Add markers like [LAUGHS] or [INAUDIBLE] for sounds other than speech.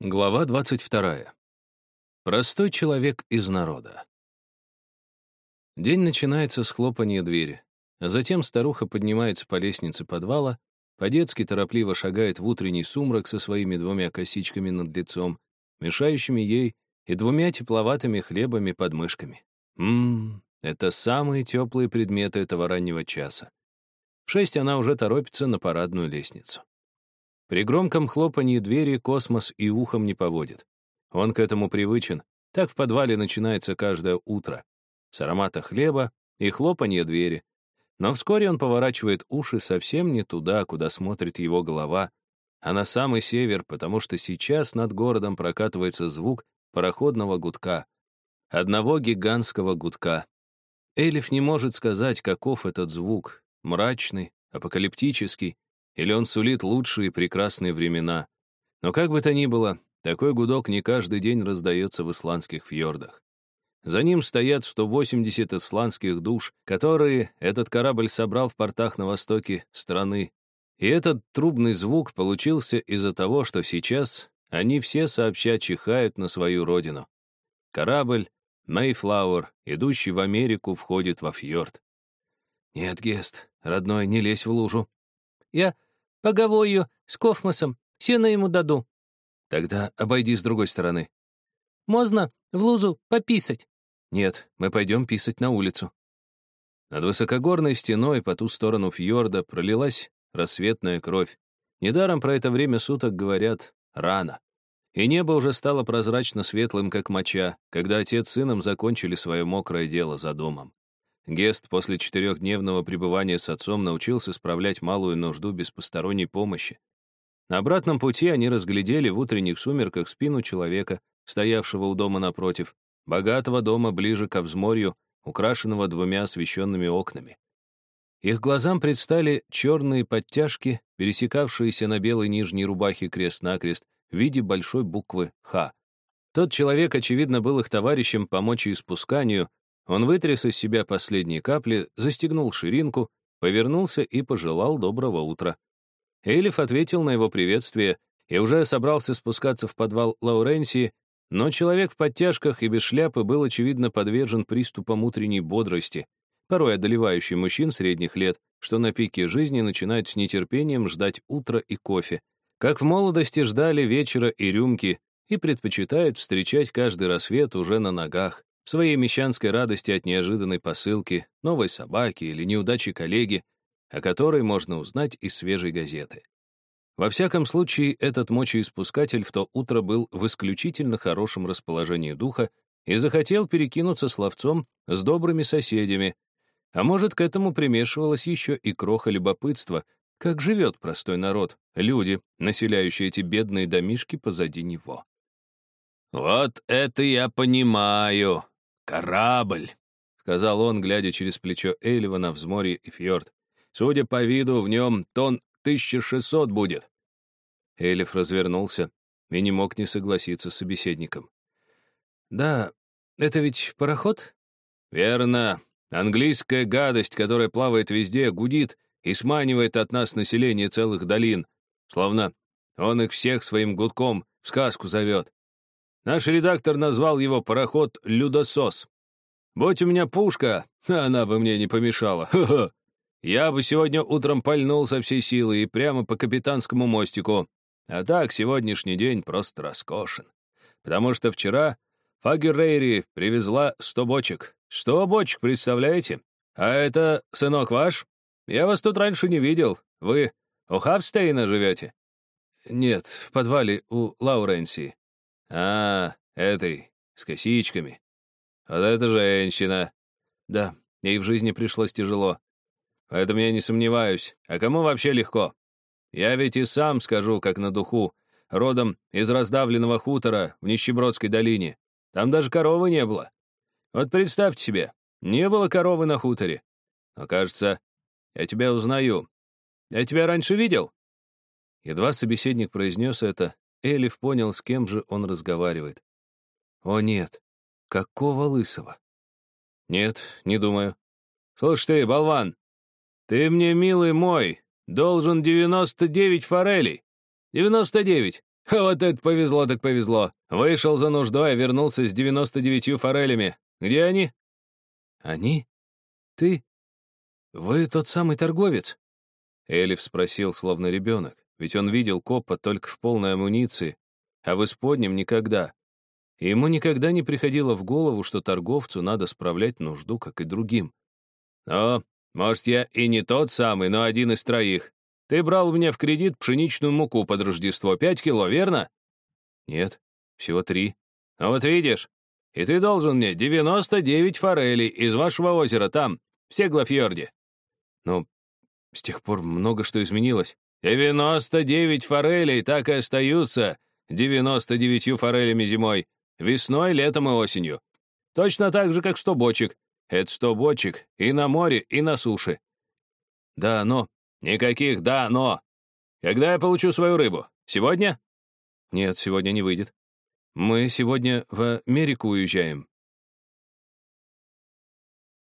Глава 22. Простой человек из народа. День начинается с хлопания двери, а затем старуха поднимается по лестнице подвала, по-детски торопливо шагает в утренний сумрак со своими двумя косичками над лицом, мешающими ей, и двумя тепловатыми хлебами под мышками. Ммм, это самые теплые предметы этого раннего часа. В шесть она уже торопится на парадную лестницу. При громком хлопанье двери космос и ухом не поводит. Он к этому привычен. Так в подвале начинается каждое утро. С аромата хлеба и хлопанье двери. Но вскоре он поворачивает уши совсем не туда, куда смотрит его голова, а на самый север, потому что сейчас над городом прокатывается звук пароходного гудка. Одного гигантского гудка. Элиф не может сказать, каков этот звук. Мрачный, апокалиптический, или он сулит лучшие прекрасные времена. Но как бы то ни было, такой гудок не каждый день раздается в исландских фьордах. За ним стоят 180 исландских душ, которые этот корабль собрал в портах на востоке страны. И этот трубный звук получился из-за того, что сейчас они все сообща чихают на свою родину. Корабль Mayflower, идущий в Америку, входит во фьорд. «Нет, Гест, родной, не лезь в лужу». «Я Поговою с Кофмосом, сено ему даду. Тогда обойди с другой стороны. Можно в лузу пописать? Нет, мы пойдем писать на улицу. Над высокогорной стеной по ту сторону фьорда пролилась рассветная кровь. Недаром про это время суток говорят «рано». И небо уже стало прозрачно светлым, как моча, когда отец с сыном закончили свое мокрое дело за домом. Гест после четырехдневного пребывания с отцом научился справлять малую нужду без посторонней помощи. На обратном пути они разглядели в утренних сумерках спину человека, стоявшего у дома напротив, богатого дома ближе ко взморью, украшенного двумя освещенными окнами. Их глазам предстали черные подтяжки, пересекавшиеся на белой нижней рубахе крест-накрест в виде большой буквы «Х». Тот человек, очевидно, был их товарищем по мочеиспусканию, он вытряс из себя последние капли, застегнул ширинку, повернулся и пожелал доброго утра. Элиф ответил на его приветствие и уже собрался спускаться в подвал Лауренсии, но человек в подтяжках и без шляпы был, очевидно, подвержен приступам утренней бодрости, порой одолевающий мужчин средних лет, что на пике жизни начинают с нетерпением ждать утра и кофе, как в молодости ждали вечера и рюмки, и предпочитают встречать каждый рассвет уже на ногах, в своей мещанской радости от неожиданной посылки, новой собаки или неудачи коллеги, о которой можно узнать из свежей газеты. Во всяком случае, этот мочеиспускатель в то утро был в исключительно хорошем расположении духа и захотел перекинуться словцом с добрыми соседями, а может, к этому примешивалось еще и кроха любопытства, как живет простой народ, люди, населяющие эти бедные домишки позади него. «Вот это я понимаю», «Корабль», — сказал он, глядя через плечо Эйлива на взморье и фьорд. «Судя по виду, в нем тон 1600 будет». Эйлиф развернулся и не мог не согласиться с собеседником. «Да, это ведь пароход?» «Верно. Английская гадость, которая плавает везде, гудит и сманивает от нас население целых долин, словно он их всех своим гудком в сказку зовет. Наш редактор назвал его пароход «Людосос». Будь у меня пушка, она бы мне не помешала. [LAUGHS] Ха -ха. Я бы сегодня утром пальнул со всей силы и прямо по капитанскому мостику. А так, сегодняшний день просто роскошен. Потому что вчера Фагеррейри привезла сто бочек. Сто бочек, представляете? А это сынок ваш? Я вас тут раньше не видел. Вы у Хавстейна живете? Нет, в подвале у Лауренсии. А, этой, с косичками. Вот это женщина. Да, ей в жизни пришлось тяжело. Поэтому я не сомневаюсь. А кому вообще легко? Я ведь и сам скажу, как на духу, родом из раздавленного хутора в Нищебродской долине. Там даже коровы не было. Вот представьте себе, не было коровы на хуторе. Но, кажется, я тебя узнаю. Я тебя раньше видел?» Едва собеседник произнес это, Элиф понял, с кем же он разговаривает. О нет, какого лысого? Нет, не думаю. Слушай ты, болван, ты мне, милый мой, должен 99 форелей. 99. Вот это повезло так повезло. Вышел за нуждой, а вернулся с 99 форелями. Где они? Они? Ты? Вы тот самый торговец? Элиф спросил, словно ребенок, ведь он видел копа только в полной амуниции, а в исподнем никогда. И ему никогда не приходило в голову, что торговцу надо справлять нужду, как и другим. «О, может, я и не тот самый, но один из троих. Ты брал у меня в кредит пшеничную муку под Рождество, пять кило, верно?» «Нет, всего три». «Ну вот видишь, и ты должен мне 99 форелей из вашего озера там, в Сеглофьорде». «Но с тех пор много что изменилось». «99 форелей так и остаются 99 форелями зимой, весной, летом и осенью. Точно так же, как 100 бочек. Это 100 бочек и на море, и на суше». «Да, но...» «Никаких «да, но». Когда я получу свою рыбу? Сегодня?» «Нет, сегодня не выйдет. Мы сегодня в Америку уезжаем.